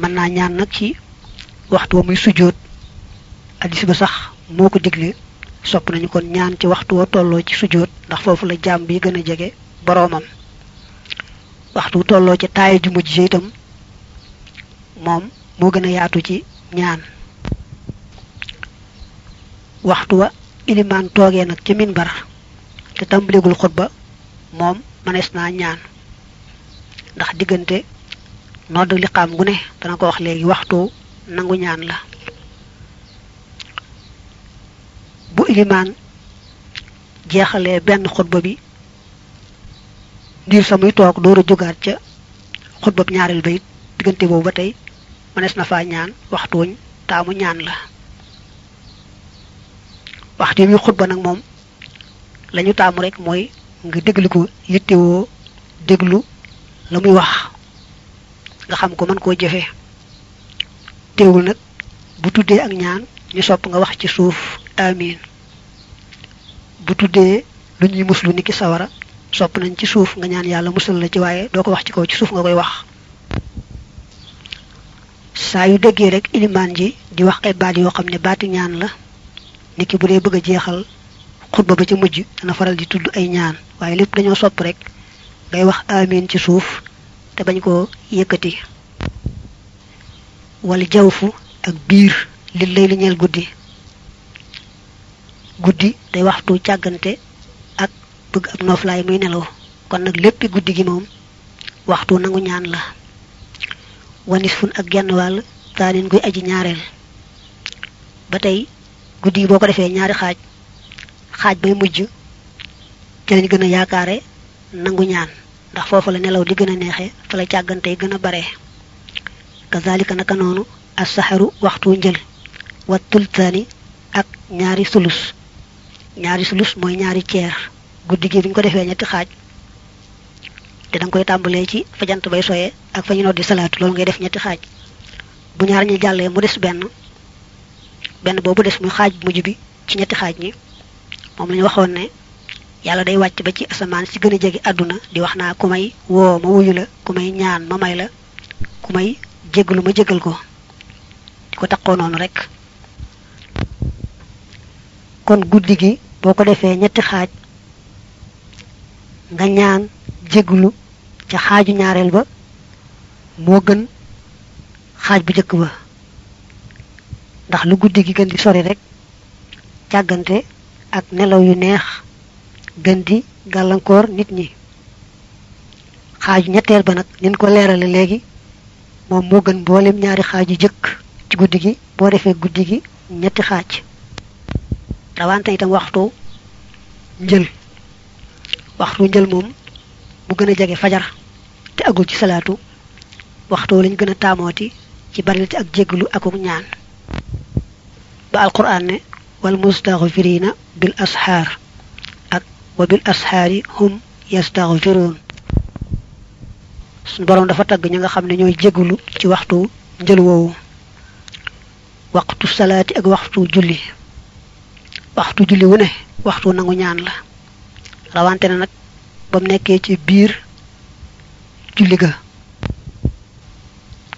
mën naa ñaan nag ci waxtu wa muy sujjóot addis ba sax moo ko digle. Sopp nañu kon ñaan ci waxtu wa tolloo ci sujjóot ndax foofu la jaam bi gën a jege boroomam. Waxtu tolloo ci ju mujj itam moom moo gën a yaatu ci ñaan. Waxtu wa ilimaan toogee nag ca minbar te tàmbalegul xutba moom mënees naa ñaan. Ndax diggante nodd liqaam gu ne dana ko wax léegi waxtu nangu ñaan la. Bu ilimaan jeexalee benn xutba bi ndiir sa muy toog door a jógaat ca xutba ñaareel ba it diggante boobu ba tey mënees na faa ñaan waxtuuñ taamu ñaan la. Waxtu yi xutba nag moom lañu taamu rek mooy nga déglu ko yittewoo déglu la muy wax nga xam ko mën koo jëfee teewul nag bu tuddee ak ñaan ñu sopp nga wax ci suuf amin. Bu tuddee lu ñuy muslu niki sawara sopp nañ ci suuf nga ñaan yàlla musal la ci waaye doo ko wax ci kaw ci suuf nga koy wax. Saa yu déggee rek ilimaan ji di wax ay baat yoo xam ne ñaan la niki bu dee bëgg a jeexal xutba ba ci mujj dana faral di tudd ay ñaan. Waaye lépp dañoo sopp rek ngay wax amin ci suuf te bañ koo yëkkati. Wala jawfu ak biir li lay li ñeel guddi. Guddi day waxtu càggante ak bëgg ab nooflaay muy nelaw. Kon nag léppi guddi gi moom waxtu nangu ñaan la. Wanis fun ak genn wàll taanin guy aji ñaareel. Ba tey guddi boo ko defee ñaari xaaj. Xaaj bay mujj ci lañ gën a nangu ñaan ndax foofu la nelaw di gën a neexe fa la càggante yi gën a bare. Kazalika naka noonu as saxaru waxtu njël wa tultaani ak ñaari sulus. Ñaari sulus mooy ñaari ceer guddi gi bi ñu ko defee ñetti xaaj te da nga koy tàmbalee ci fa jant bay soyee ak fa ñu noddi salaatu loolu ngay def ñetti xaaj. Bu ñaar ñi jàllee mu des benn benn boobu des muy xaaj mujj bi ci ñetti xaaj ñi. Moom la ñu waxoon ne yàlla day wàcc ba ci asamaan si gën a àdduna di wax naa ku may woo ma wuyu la ku may ñaan ma may la ku may jéggalu ma jéggal ko. Ko noonu rek. Kon guddi gi boo ko defee ñetti xaaj nga ñaan jéggalu ca xaaju ñaareel ba moo gën xaaj bu njëkk ba. Ndax lu guddi gën di sori rek càggante ak nelaw yu neex gën di gàllankoor nit ñi. Xaaju ñetteel ba nag nin ko leerale léegi moom moo gën mboolem ñaari xaaj yu jëkk ci guddi gi boo defee guddi gi ñetti xaaj. Rawante itam waxtu njël. Waxtu njël moom mu gën a jege fajar te agul ci salaatu. Waxtu lañ gën a taamooti ci barilti ak jégglu akuk ñaan. Ba alquran ne wal mustaghfirina bil asxaar. ak wa bil asxaari hum yastaghfiruun suñu boroom dafa tagg ñi nga xam ne ñooy jégglu ci waxtu njël woowu. Waxtu salaati ak waxtu julli. Waxtu julli wu ne waxtu nangu ñaan la. Rawante na nag ba mu nekkee ci julli ga.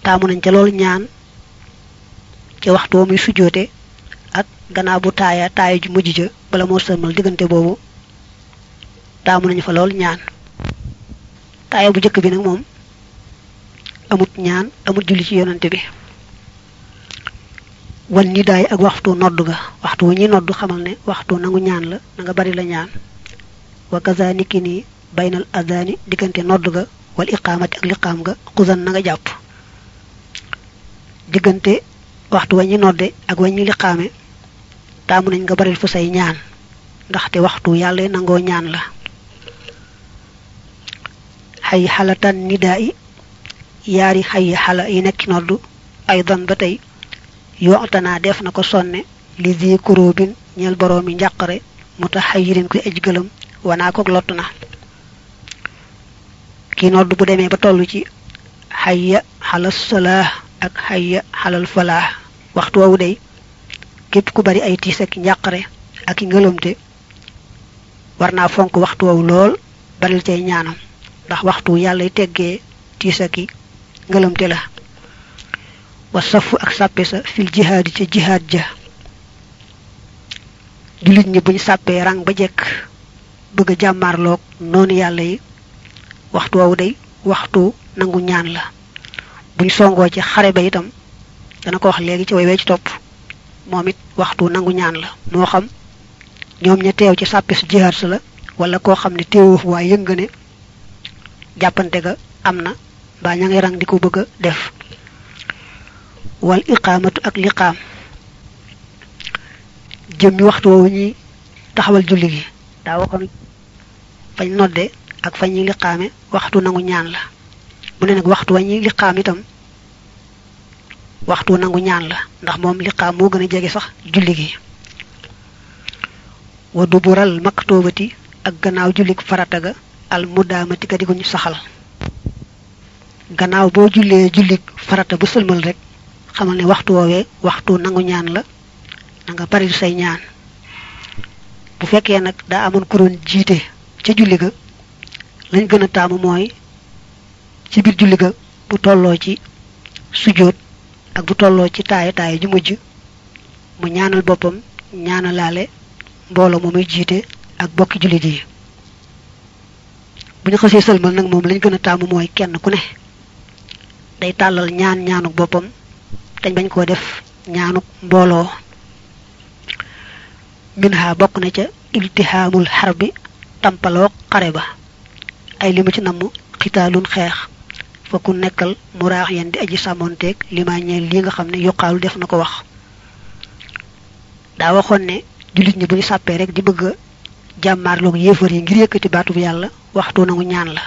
Taamu nañ ca loolu ñaan ci waxtu wa muy sujjoote ak gannaaw taaya ju bala moo sëlmal diggante boobu taamu nañu fa lool ñaan. Taaya bu njëkk bi nag moom amut ñaan amut julli ci yonante bi. Wan ni daay ak waxtu nodd ga waxtu wu ñuy nodd xamal ne waxtu nangu ñaan la na nga bari la ñaan. Wa kaza niki nii baynal adani diggante nodd ga wal iqaamati ak liqaam ga xuzan na nga jàpp. Diggante waxtu wa ñuy nodde ak wa ñuy liqaame taamu nañ nga baril fu say ñaan ndaxte waxtu yàlla nangoo ñaan la xay xalatan nidaa i yaari xay xala yi nekk noddu. Ay don ba tey. Yootanaa def na ko sonne. Li di kuróobin ñeel boroomi njàqare. Mu tax xay yirin koy aj gëlëm. Wanaa ko lott na. Kii nodd bu demee ba toll ci xayya xalal salaah ak xayya xalal falaax. Waxtu woowu day képp ku bari ay tiis ak i ngëlëmte fonk waxtu woowu lool baril cay ñaanam ndax waxtu yàlla teggee tiis ak i ngëlëmte la. Wa safu ak sàppe sa fil jihaadi ca jihaad ja. Jullit ñi buñ sàppee rang ba jekk bëgg a jàmmaarloog noonu yàlla yi waxtu woowu day waxtu nangu ñaan la. Buñ songoo ci xare ba itam dana ko wax léegi ci way wee ci topp moom it waxtu nangu ñaan la. Moo xam ñoom ña teew ci sàppe jihaad sa la wala koo xam ne teewoo waaye jàppante ga am na mbaa ngay rang di ko bëgg def. Wal iqaamatu ak liqaam. Jëmmi waxtu woowu ñuy taxawal julli gi. Daa waxoon fañ nodde ak fañ ñuy liqaame waxtu nangu ñaan la. Mu ne nag waxtu wa ñuy liqaam itam waxtu nangu ñaan la. Ndax moom liqaam moo gën a sax julli gi. Wa dubural maktoobati ak gannaaw jullik farata ga al mudaamati ka di ko ñu saxal. Gannaaw boo jullee jullik farata bu sëlmal rek xamal ne waxtu woowee waxtu nangu ñaan la nga bari say ñaan. Bu fekkee nag daa amoon ku doon jiite ca julli ga lañ gën a taamu mooy ci biir julli ga bu tolloo ci sujjóot ak bu tolloo ci taaya taaya ju mujj mu ñaanal boppam ñaanalaale mbooloo mu muy jiite ak bokki jullit yi bu ñu xasee sëlmal nag moom lañ gën a taamu mooy kenn ku ne. Day tàllal ñaan ñaanuk boppam dañ bañ koo def ñaanuk mbooloo. Minha bokk na ca iltihaamul xarbi tampaloo xare ba. Ay li mu ci namm xitaalun xeex. Fa ku nekkal di aji sàmmonteeg limaa ñeel lii nga xam ne yuqaalu def na ko wax. Daa waxoon ne jullit ñi bu ñu sàppee rek di bëgg yéefar yi ngir bi yàlla waxtu nangu ñaan la.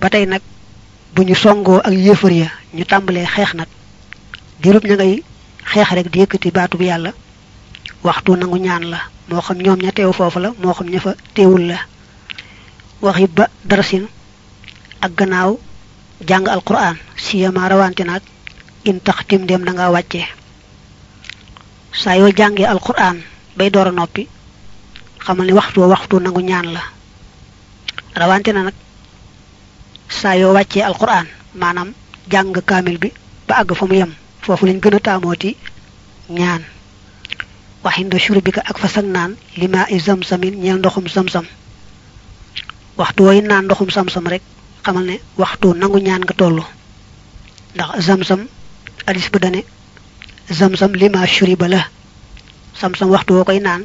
Ba tey nag bu ñu songoo ak yéefar ya ñu tàmbalee xeex nag. Diirub ña ngay xeex rek di yëkkati baatu bi yàlla. Waxtu nangu ñaan la. Moo xam ñoom ña teew foofu la moo xam ña fa la. Waxi ba darasin ak gannaaw jàng alquran siyama rawante nag in tax tim dem da nga wàcce. Saa yoo jàngee alquran bay door a noppi xamal ni waxtu waxtu nangu ñaan la. Rawante na nag saa yoo wàccee alquran maanaam jàng kaamil bi ba àgg fa mu yem foofu lañ gën a taamooti ñaan. Waxinda shurubika ak fa sag naan lima i zamsamin ñeel ndoxum zamsam waxtu wooy naan ndoxum zamsam rek xamal ne waxtu nangu ñaan nga tollu. Ndax zamsam hadis ba dane zamsam lima shuriba la zamsam waxtu koy naan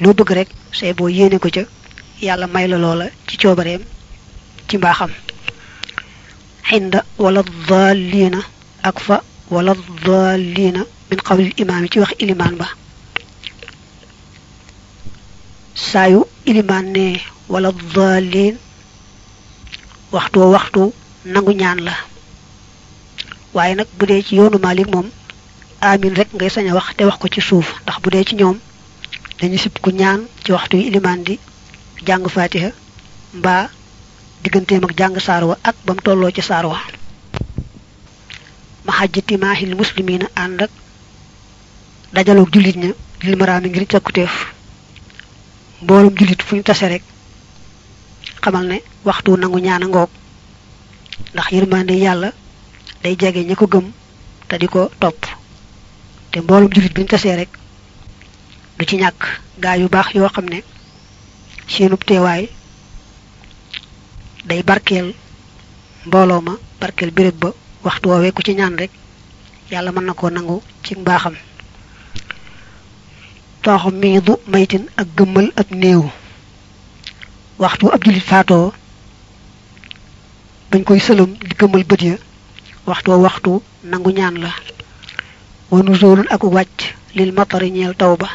loo bëgg rek say boo yéene ko ca yàlla may la loola ci coobareem ci mbaaxam. Xinda wala daalliina ak fa wala daalliina min qawlil imaam yi ci wax ilimaan ba. Saayu ilimaan ne wala daalliin waxtu waxtu nangu ñaan la. Waaye nag bu dee ci yoonu Maalik moom amin rek ngay sañ a wax te wax ko ci suuf ndax bu dee ci ñoom dañu sib ku ñaan ci waxtu yi ilimaan di jàng faatiha mbaa digganteem ak jàng saar wa ak ba mu tolloo ci saar wa. Mahajjati maahil muslimiina ànd ak dajaloog jullit ña lil maraami ngir càkkutéef. Mboolum jullit fu ñu tase rek xamal ne waxtu nangu ñaan a ngoog. Ndax yërmande yàlla day jege ña ko gëm te di ko topp. Te mboolum jullit bu ñu tasee rek du ci ñàkk gaa yu baax yoo xam ne seenub teewaay day barkeel mbooloo ma barkeel béréb ba waxtu woowee ku ci ñaan rek yàlla mën na koo nangu ci mbaaxam. Tooxu miidu maytin ak gëmmal ak néew. Waxtu ab jullit faatoo bañ koy sëlëm di gëmmal bët ya waxtu waxtu nangu ñaan la. Wa nuzulun ak wàcc lil matari ñeel taw ba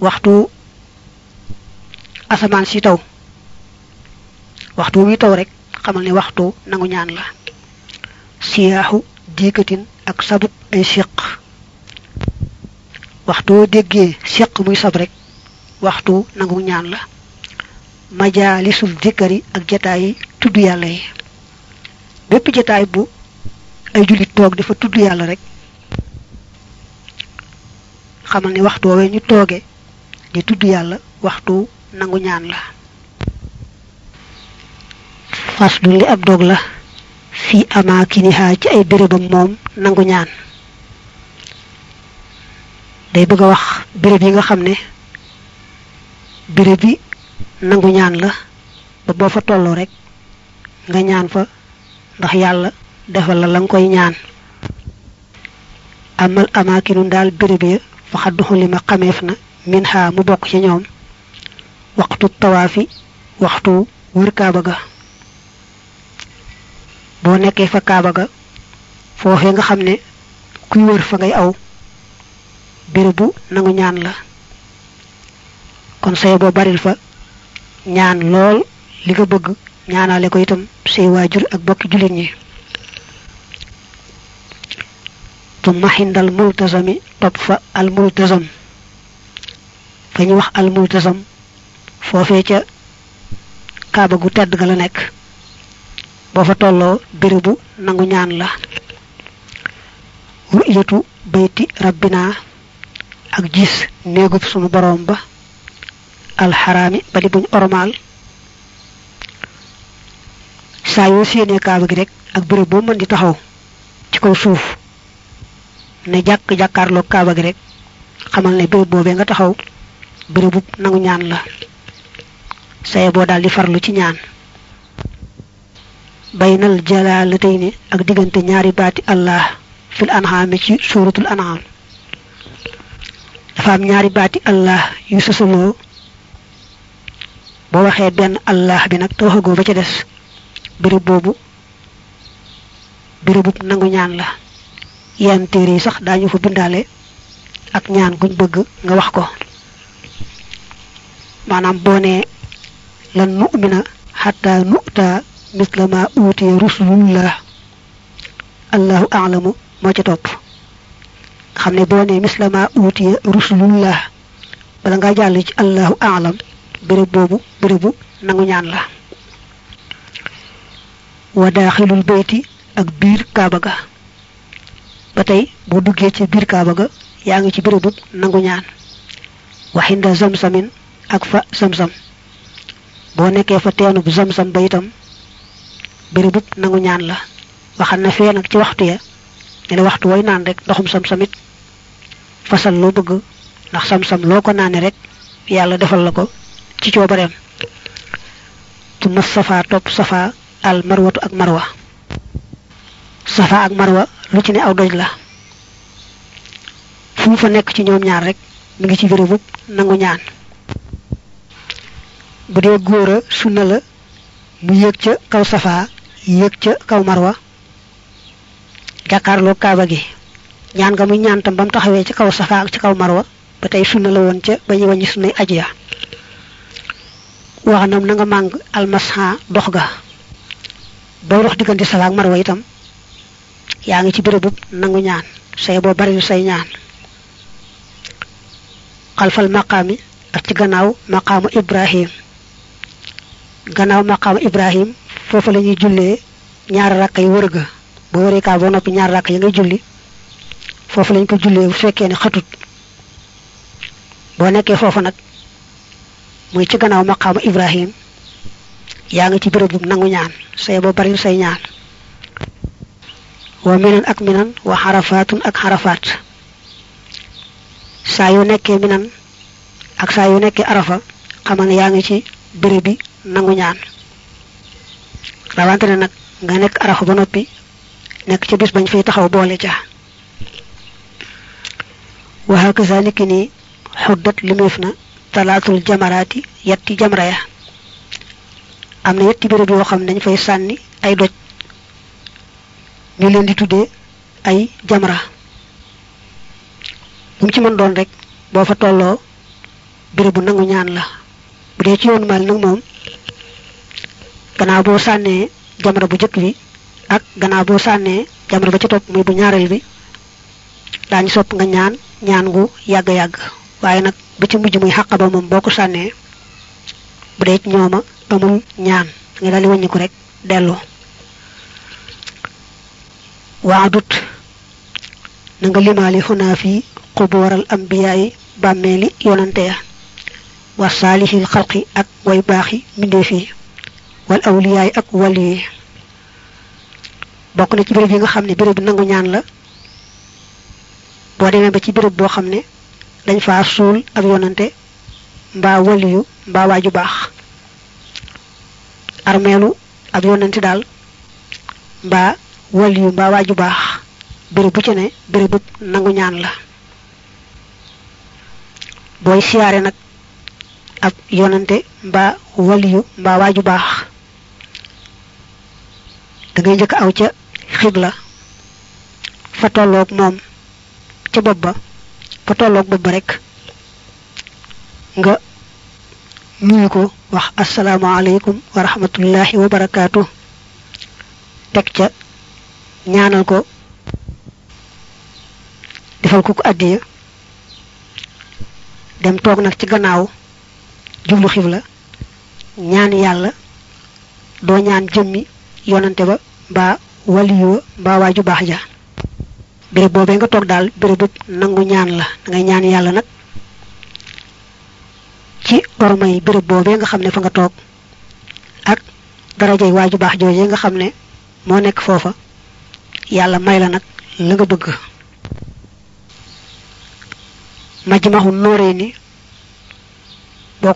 waxtu asamaan si taw. Waxtu wi taw rek xamal ne waxtu nangu ñaan la. Siyaaxu diikatin ak sabuk ay siq. Waxtu déggee siq muy sab rek waxtu nangu ñaan la. Majaalisul dikkari ak jataay yi tudd yàlla yi. Bépp jataay bu ay jullit toog dafa tudd yàlla rek. Xamal ne waxtu woowee ñu tooge di tudd yàlla waxtu nangu ñaan la faslu li ab dog la fi amakiniha ci ay bérébam moom nangu ñaan day bëgg wax béréb yi nga xam ne béréb bi nangu ñaan la ba boo fa tolloo rek. Nga ñaan fa ndax yàlla defal la la nga koy ñaan amal amakinu daal béréb ya fa xadduxu li ma min ha mu bokk ci ñoom waxtu tawaafi waxtu wër kaaba ga boo nekkee fa kaaba ga foofee nga xam ne kuy wër fa ngay aw bérébu nangu ñaan la kon say boo baril fa ñaan lool li nga bëgg ñaanale ko itam say waajur ak bokki jullit ñi tumma xindal multasami topp fa al multasam fa ñu wax al multasam. Foofee ca kaaba gu tedd ga la nekk. Boo fa tolloo bérébu nangu ñaan la. Ru'yatu bayti rabbina ak gis néegub sunu boroom ba. Alxaraami ba di buñ ormaal. Saa yoo séenee kaaba gi rek ak béréb boo mën di taxaw ci kaw suuf ne kaaba gi rek xamal ne nga taxaw bérébu nangu ñaan la saye boo daal di farlu ci ñaan baynal jalaalatayni ak diggante ñaari baati allah fil an'aami ci suuratul an'aam dafa am ñaari baati allah yu sosaloo boo waxee benn allah bi nag te waxagoo ba ca des béréb boobu bérébub nangu ñaan la. Yenn téere yi sax daañu fa bindaale ak ñaan guñ bëgg nga wax ko maanaam boo nee lan nu'mina xatta nu'ta misla ma uutiya rusulullah. Allahu a'lamu moo ca topp nga xam ne boo nee misla ma uutiya rusulullah. Bala nga jàll ci allahu a'lam. Béréb boobu bérébu nangu ñaan la wa daaxilul bayti ak biir kaaba ga ba tey boo duggee ci biir kaaba ga yaa ngi ci bérébu nangu ñaan waxinda zamsamin ak fa zamsam boo nekkee fa teenub zamsam ba itam bérébub nangu ñaan la. Waxal na fee nag ci waxtu ya ne waxtu way naan rek ndoxum sam-samit fasal loo bëgg ndax sam-sam loo ko naane rek yàlla defal la ko ci coobareem. Tuma safa topp safa al marwatu ak marwa. Safa ak marwa lu ci ne aw doj la. Fu fa nekk ci ñoom ñaar rek mi ngi ci bérébub nangu ñaan bu dee sunna la mu yéeg ca kaw safa yéeg ca kaw marwa jàkkaarloo kaaba gi. Ñaan nga muy ñaan tam ba mu taxawee ci kaw safa ak ci kaw marwa ba tey sunna la woon ca ba ñu wàññi sunnay aj ya. Wax na nga màng almasha dox ga. Booy dox diggante safa ak marwa itam yaa ngi ci bérébub nangu ñaan. Say boo bari say ñaan. Xalfal maqaami ak ci gannaaw maqaamu ibrahim gannaaw maqaamu ibrahim foofu la ñuy jullee ñaari rakk yi wër ga. Boo wëree kaa noppi ñaari rakk yi ngay julli foofu lañ ko jullee bu fekkee ne xatut. Boo nekkee foofu nag muy ci gannaaw maqaamu ibrahim yaa ngi ci bu nangu ñaan. Say boo bari say ñaan. Wa minan ak minan wa xarafaatun ak xarafaat. Saa yu minan ak saa yu nekkee arafa xamal ne yaa ngi ci béréb bi nangu ñaan. Rawante nag nga nekk arafa ba noppi nekk ci bis bañ fay taxaw boole ca. Wa hakaza niki ni xuddat limeef na talaatul jamaraati yetti jamra ya. Am na yetti béréb yoo xam ne dañ fay sànni ay doj. Ñu leen di tuddee ay jamra. Bu ci mën doon rek boo fa béréb bu nangu ñaan la. Bu dee ci yoonu mal nag moom gannaaw boo sànnee jamra bu jëkk bi ak gannaaw boo sànnee jamra ba ci topp muy bu ñaareel bi daañu sopp nga ñaan ñaan gu yàgg-yàgg waaye nag ba ci mujj muy xàq ba moom boo ko sànnee bu dee ñooma amul ñaan nga daal di wàññiku rek waadut na nga limaali xunaa fi xubooral ambiyaayi bàmmeeli yonante ya wa saalihil xalqi ak way baaxi mbindeef yi wal awliyaay ak wali bokk na ci béréb yi nga xam ne béréb bi nangu ñaan la. Boo demee ba ci béréb boo xam ne dañ faa suul ab yonante mbaa waliyu mbaa waaju baax. Armeelu ab yonante daal mbaa waliyu mbaa waaju baax. Béréb bu ci ne bu nangu ñaan la. Siyaare nag ab yonante mbaa waliyu mbaa waaju baax da ngay njëkk aw ca xibla fa tolloog moom ca bopp ba fa tolloog bopp ba rek nga nuyu ko wax asalaamaaleykum wa rahmatullahi wa barakaatu teg ca ñaanal ko defal ko ko addiya dem toog nag ci gannaaw jublu xibla ñaan yàlla doo ñaan jëmmi yonante ba mbaa waliyu mbaa waaju baax ja. Béréb boobee nga toog daal béréb bu nangu ñaan la da ngay ñaan yàlla nag. Ci orma yi béréb boobee nga xam ne fa nga toog ak darajay waaju baax joojee nga xam ne moo nekk foofa yàlla may la nag la nga bëgg. Majmaxu nooree ni boo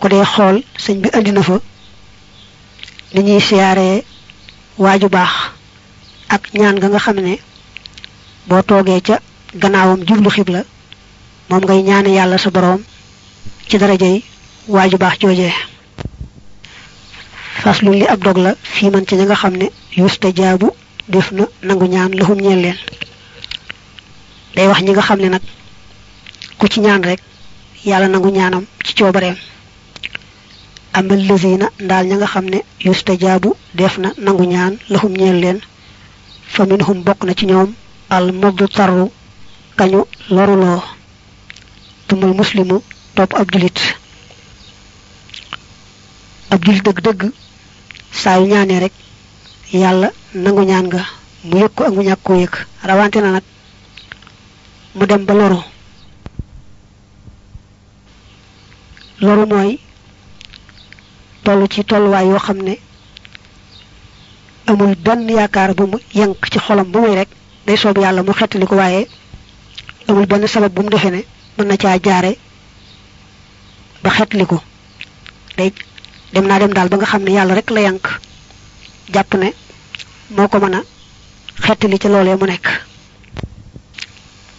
bi andi na fa ni waaju baax ak ñaan nga nga xam ne boo toogee ca gannaawam jublu xibla moom ngay ñaane yàlla sa boroom ci darajay waaju baax joojee. Faslu li ab dog la man ci ña nga xam ne yusta jaabu def na nangu ñaan leen. Day wax ñi nga ku ci ñaan rek yàlla nangu ñaanam ci amal lazina ndaal ña nga xam ne yusta jaabu def na nangu ñaan laxum ñeel leen. Fa minhum bokk na ci ñoom al kañu loruloo. Muslimu topp ab julit. Ab julit dëgg-dëgg yu ñaanee rek yàlla nangu ñaan nga mu yëg ak mu rawante na nag mu dem ba loru. Loru mooy toll ci tolluwaay yoo xam ne amul benn yaakaar bu mu yenk ci xolam bu muy rek day soob yàlla mu xettali ko waaye amul benn sabab bu mu defee ne mën na caa jaare ba xettali ko. Day dem naa dem daal ba nga xam ne rek la yank jàpp ne moo ko mën a xettali ca loolee mu nekk.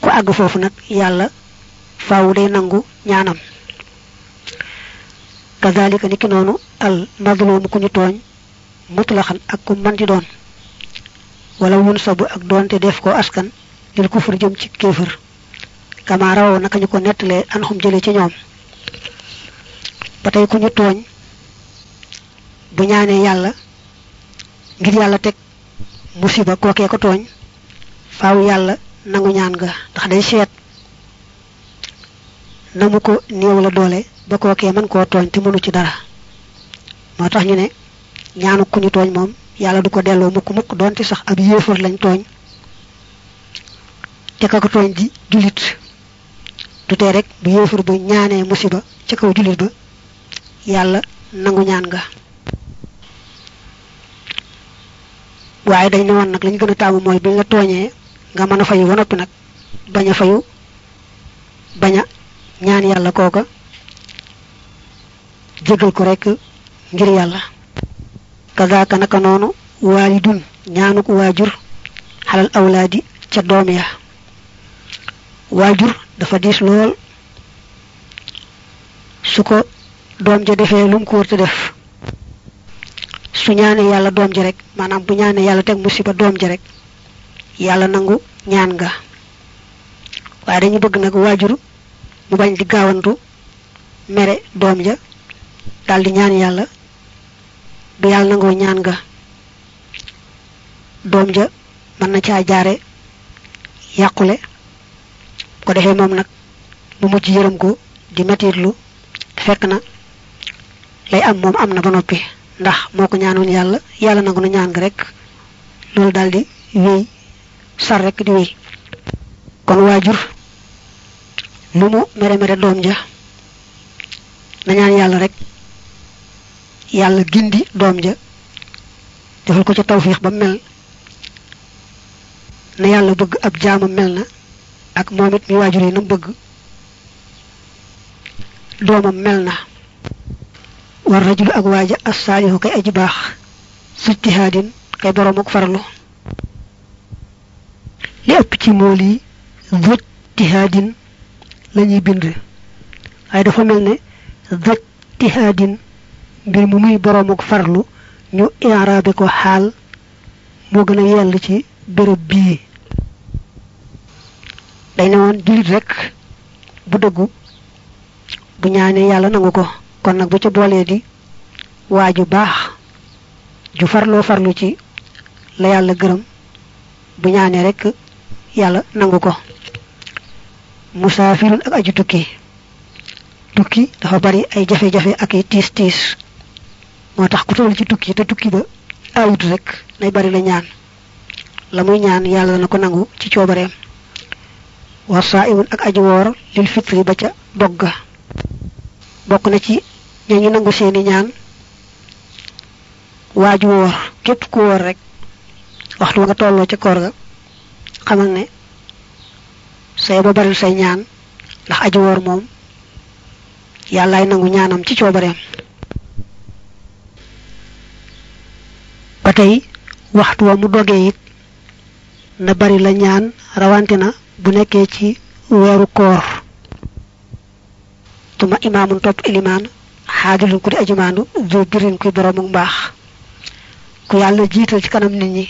Ku àgg foofu nag yàlla faawu day nangu ñaanam kazalika niki noonu al madlum ku ñu tooñ mutlaxan ak ku man di doon. Wala wun sabu ak doonte def ko askan lil kufur jëm ci kéefër. Kama rawoo naka ñu ko nettalee an xum jële ci ñoom. Ba tey ku ñu tooñ bu ñaanee yàlla ngir yàlla teg musiba kookee ko tooñ faaw yàlla nangu ñaan nga ndax day seet na mu ko néew la doole ba kookee mën koo tooñ te mënu ci dara. Moo tax ñu ne ñaanu ku ñu tooñ moom yàlla du ko delloo mukk mukk doonte sax ab lañ tooñ. Te ko tooñ di jullit. Du tee rek bu yéefar ba ñaanee musiba ca kaw jullit ba yàlla nangu ñaan nga waaye dañ ne woon nag lañ gën a taamu mooy bi nga tooñee nga mën a fayu ba noppi nag bañ a fayu bañ a ñaan yàlla kooka jégal ko rek ngir yàlla kazaaka naka noonu waalidun ñaanuk waajur xalal awlaadi ca doom ya. Waajur dafa diis lool. Su ko doom ja defee lu mu ko wërta def. Su ñaanee yàlla doom ji rek maanaam bu ñaanee yàlla teg musiba doom ji rek yàlla nangu ñaan nga waaye dañu bëgg nag waajur mu bañ di gaawantu mere doom ja daldi ñaan yàlla bu yàlla nangoo ñaan nga doom ja mën na caa jaare yàqule. Ko defee moom nag mu mujj yërëm ko di metitlu fekk na lay am moom am na ba noppi. Ndax moo ko ñaanoon yàlla yàlla nangu na ñaan nga rek. Loolu daldi wéy sar rek di wéy. Kon waajur lu mu mere mere doom ja na ñaan yàlla rek yàlla gindi doom ja defal ko ca tawfiix ba mel na yàlla bëgg ab jaamam mel na ak moom it mi waajur nam bëgg. Doomam mel na. War rajulu ak waaja assaalihu kay aji baax sujtihaadin kay boroom ak farlu. Li ëpp ci mool yi zujtihaadin lañuy bind. Waaye dafa mel ne mbir mu muy boroom ak farlu ñu iraabe ko xaal moo gën a yell ci béréb bii. Day ne woon jullit rek bu dëggu bu nangu ko kon nag bu ca boolee di ju ju farlu ci la yàlla gërëm bu ñaanee rek yàlla nangu ko. Musaafirun ak aju tukki tukki dafa bari ay jafe-jafe ak ay tiis tiis moo tax ku toll ci tukki te tukki ba awut rek nay bari la ñaan. La muy ñaan yàlla dana ko nangu ci coobareem. Wa saaimun ak aju woor lil fitri ba ca dogga bokk na ci ñañu nangu seeni ñaan. Waaju woor képp ku woor rek waxtu wa nga tolloo ca koor ga xamal ne say ba baril say ñaan ndax aju woor moom yàllaay nangu ñaanam ci ba tey waxtu wa mu dogee it na bari la ñaan rawante na bu nekkee ci weeru koor. Tuma imaamun topp ilimaan xaadilun ku di ajumaandu zo birin kuy boroomu mbaax. Ku yàlla jiital ci kanam nit ñi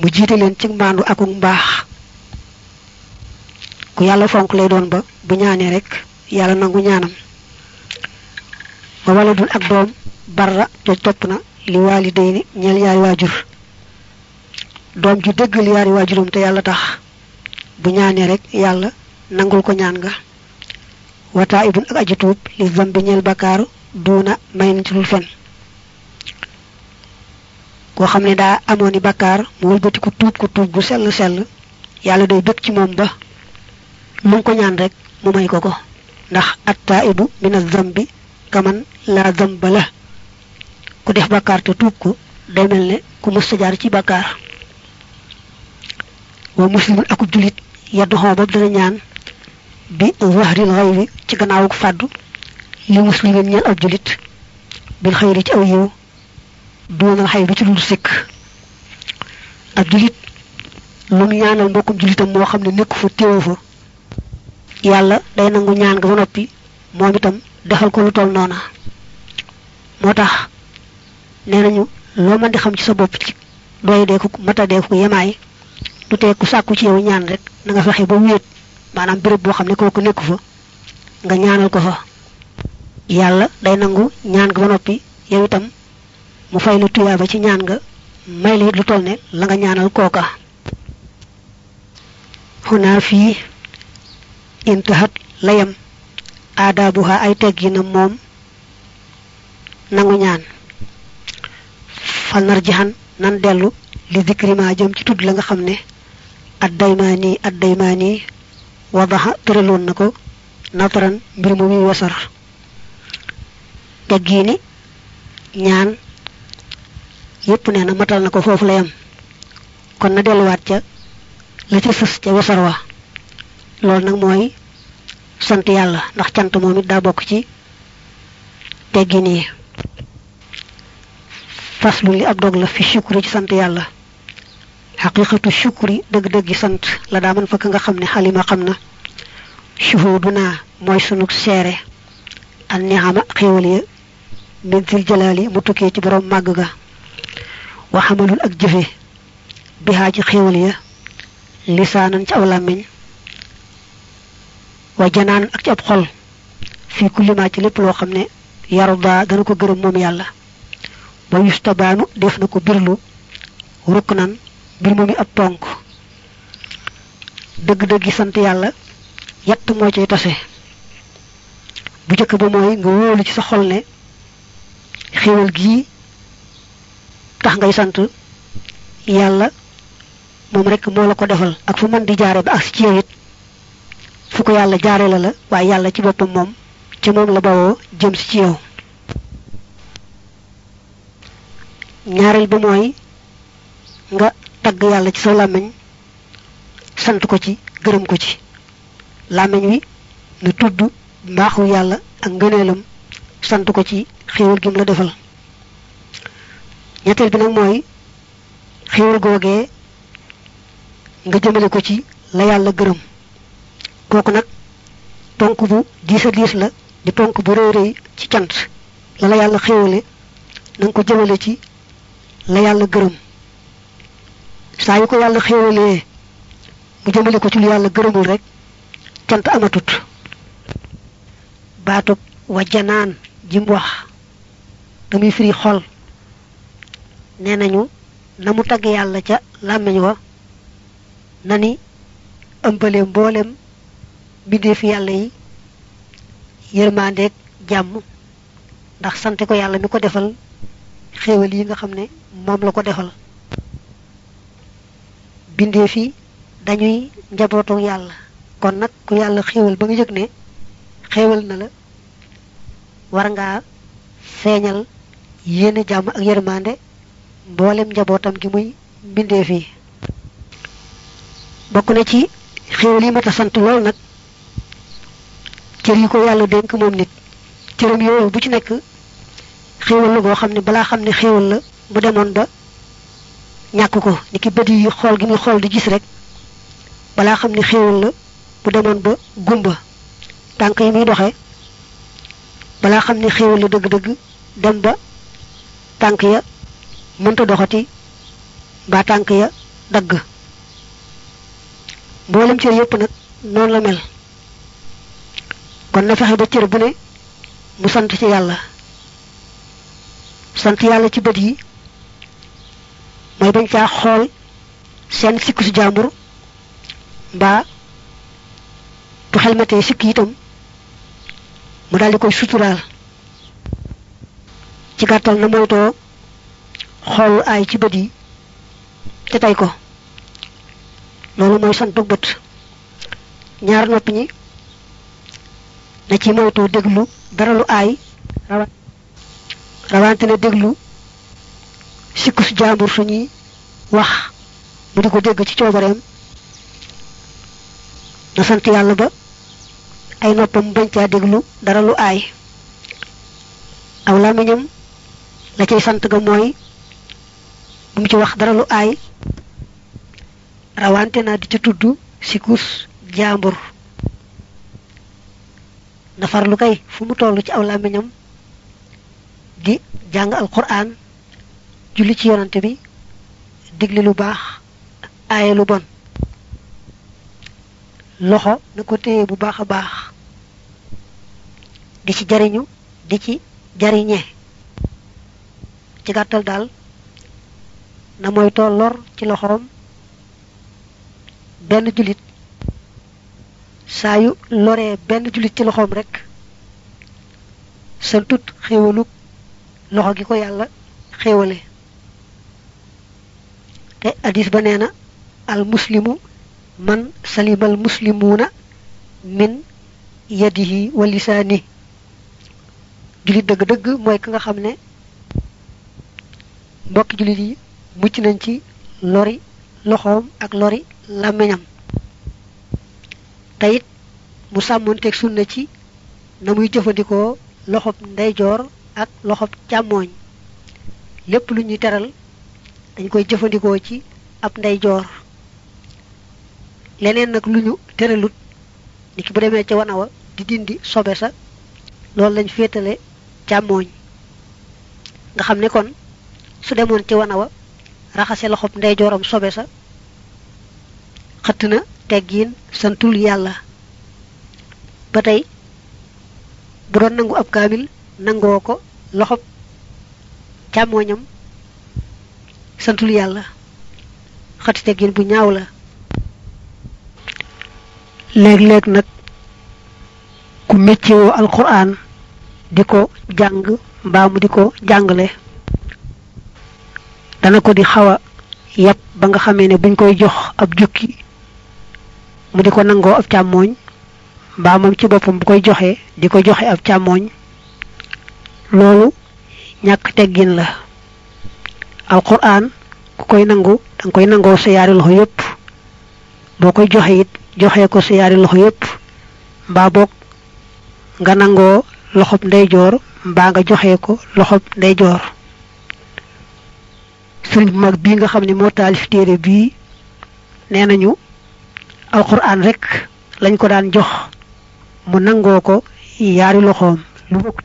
mu jiite ci mbaandu akuk mbaax. Ku yàlla fonk lay doon ba bu ñaanee rek yàlla nangu ñaanam. Wa waladun ak doom barra na li waalidayni ñeel yaari waajur. Doom ju dëggal yaari waajuram te yàlla tax. Bu ñaanee rek yàlla nangul ko ñaan nga wataa ibun ak aji tuub li zambi ñeel bakkaaru duuna may nañ ci lul fen. Koo xam ne daa amoon i bakkaar mu wëlbati ko tuub ko tuub gu sell sell yàlla day bëgg ci moom ba lu mu ko ñaan rek mu may ko ko. Ndax attaa ibu mina zambi kaman laa zamba la ku def bakkaar te tuub ko day mel ku mës jaar ci bakkaar wa muslimun akub julit yaddu xoo ba dana ñaan bi zahril xayri ci gannaawuk fàddu li muslimin ñeel ab julit bil xayri ci aw yiw doonal bi ci dul sikk. Ab julit lu mu ñaanal mbokkum julitam moo xam ne nekku fa téewu fa yàlla day nangu ñaan nga noppi moom itam ko lu toll noona. Moo nee nañu loo mën di xam ci sa bopp ci doy dee ko mata dee ko yemaay du tee ku sàkku ci yow ñaan rek na nga fexe ba wéet maanaam béréb boo xam ne kooku nekku fa nga ñaanal ko fa. Yàlla day nangu ñaan nga ba noppi yow itam mu fay lu tuyaaba ci ñaan nga may la it lu toll ne la nga ñaanal kooka. Xunaa fii intahat layam aadaabuha ay tegginam moom nangu ñaan fal nar jixan nan dellu li zikrima jëm ci tudd la nga xam ne ad daymaani ad daymaani wadaxa tëraloon na ko nataran mu wasar teggiini ñaan yépp nee na matal na ko foofu la yam. Kon na delluwaat ca la ca sës ca wasar wa. Loolu nag mooy sant yàlla ndax cant moom it daa bokk ci فصل لي أبدوغ في شكر سنت يالا حقيقة الشكر دق دق سنت لدامن فكنغ خمني حالي ما قمنا شهودنا مويسنوك سيري النعم قيولي من ذي الجلال متوكي تبرو ماغغا وحمل الأجفي بهاج قيولي لسانا تأولا من وجنان أكتب خل في كل ما تلبلو خمني يرضى دنكو قرم مومي الله ba yustabaanu def na ko birlu rukk nan mbir moomi ab ponk. Dëgg-dëggi sant yàlla yett moo cay tase bu jëkk ba mooy nga wóolu ci sa xol ne xéewal gii tax ngay sant yàlla moom rek moo la ko defal. Ak fu mën di ba agsi ci yow it fu ko yàlla jaare la la waaye yàlla ci boppam moom ci moom la bawoo jëm ci yow ñaareel ba mooy nga tagg yàlla ci sa làmmiñ sant ko ci gërëm ko ci. Làmmiñ wi nu tudd mbaaxu yàlla ak ngëneelam sant ko ci xéewal gi mu la defal. Ñetteel bi nag mooy xéewal googee nga jëmale ko ci la yàlla gërëm. Kooku nag ponk bu diis la di ponk bu rëy rëy ci cant. La la yàlla xéewale na ko jëmale ci la yàlla gërëm. Saa yu ko yàlla xéewalee mu jëmale ko ci lu yàlla gërëmul rek cant amatut. Baatub wajjanaan jim wax damuy firi xol. Nee nañu na mu tagg yàlla ca làmmiñ wa na ni ëmbale mboolem mbindeefi yàlla yi yërmandeeg jàmm. Ndax sante ko yàlla mi ko defal xéewal yi nga xam ne moom la ko defal. Bindeefi dañuy njabootu yàlla. Kon nag ku yàlla xéewal ba nga yëg ne xéewal na la war ngaa feeñal yéene jàmm ak yërmande mboolem njabootam gi muy mbindeef yi bokk na ci xéewal yi mata sant lool nag cër yi ko yàlla dénk moom nit. Cëram yooyu bu ci nekk xéewal la boo xam ne balaa xam ne xéewal la mu demoon ba ñàkk ko ni ki bët yi xool gi muy xool di gis rek balaa xam ne xéewal la mu demoon ba gumba. Tànk yi muy doxe balaa xam ne xéewal la dëgg-dëgg dem ba tànk ya mënta doxati mbaa tànk ya dagg. Mboolem cër yépp nag noonu la mel. Kon na fexe ba cër bu mu sant ci yàlla sant yàlla ci bët yi. mooy bañ caa xool seen sikku si jàmbur mbaa bu xelmatee sikk itam mu daldi koy suturaal. ci na xool ay ci bët yi te tey ko. loolu mooy santu bët. ñaar nopp ñi na ci moytoo déglu dara lu aay rawante na déglu sikku su jàmbur suñuy wax mu di ko dégg ci na sant yàlla ba ay noppam bañ caa déglu dara lu aay. Aw làmmiñam la cay sant ga mooy bu mu ci wax dara lu aay. Rawante na di ci sikus jàmbur na farlu kay fu mu toll ci aw di jàng alquran julli ci yonante bi digli lu baax aaye lu bon. Loxo na ko téye bu baax a baax di ci jariñu di ci jariñe. Ci gàttal daal na mooy tool lor ci loxoom benn julit saa yu loree benn julit ci loxoom rek santut xéewalug loxo gi ko yàlla xéewale. Te hadis ba al muslimu man salimal muslimuuna min yadihi wa lisaani. Julit dëgg-dëgg mooy ka nga xam ne mbokki julit yi mucc nañ ci lori loxoom ak lori làmmiñam. Te it mu sàmmonteeg sunna ci na muy jëfandikoo loxob ndeyjoor ak loxob càmmooñ lépp lu ñuy teral dañ koy jëfandikoo ci ab ndeyjoor. Leneen nag lu ñu teralut ni bu demee ca wanawa di dindi sobe sa loolu lañ féetale càmmooñ nga xam ne kon su demoon ci wanawa raxase loxob ndeyjooram sobe sa xëtt na teggiin santul yàlla. Ba tey bu doon nangu ab kaamil nangoo ko loxob càmmooñam santul yàlla. Xëtt teggiin bu ñaaw la. Léeg-léeg nag ku méccewoo alquran di ko jàng mbaa di ko dana ko di xaw a ba nga xamee ne buñ koy jox ab jukki mu di ko nangoo ab càmmooñ ci boppam bu koy joxe di ko joxe ab loolu ñàkk teggin la. Alquran ku koy nangu danga koy nangoo sa yaari loxo yépp. Boo koy joxe it joxe ko sa yaari loxo yépp. Mbaa boog nga nangoo loxob ndeyjoor mbaa nga joxe ko loxob ndeyjoor. Sëriñ bu mag bii nga xam ne moo taalif téere bii nee nañu alquran rek lañ ko daan jox. Mu nangoo ko yaari loxoom. Lu bokk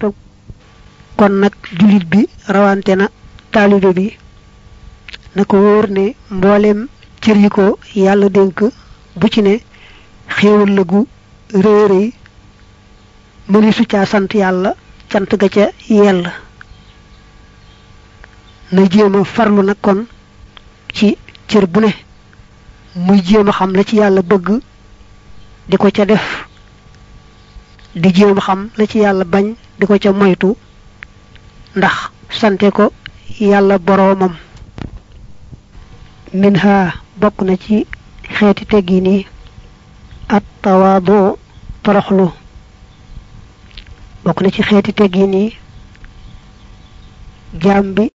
kon nag jullit bi rawante na taalibe bi na ko wóor ne cër yi ko yàlla dénk bu ci ne xéewal la gu rëy mëni su caa sant yàlla cant ga ca yell. Na jéem a farlu nag kon ci cër bu ne muy jéem a xam la ci yàlla bëgg di ko ca def di jéem a xam la ci yàlla bañ di ko ca moytu ndax sante ko yàlla boroomam. minha bokk na ci xeeti teggi nii at tawaadu toroxlu. bokk na ci xeeti teggi nii jaam bi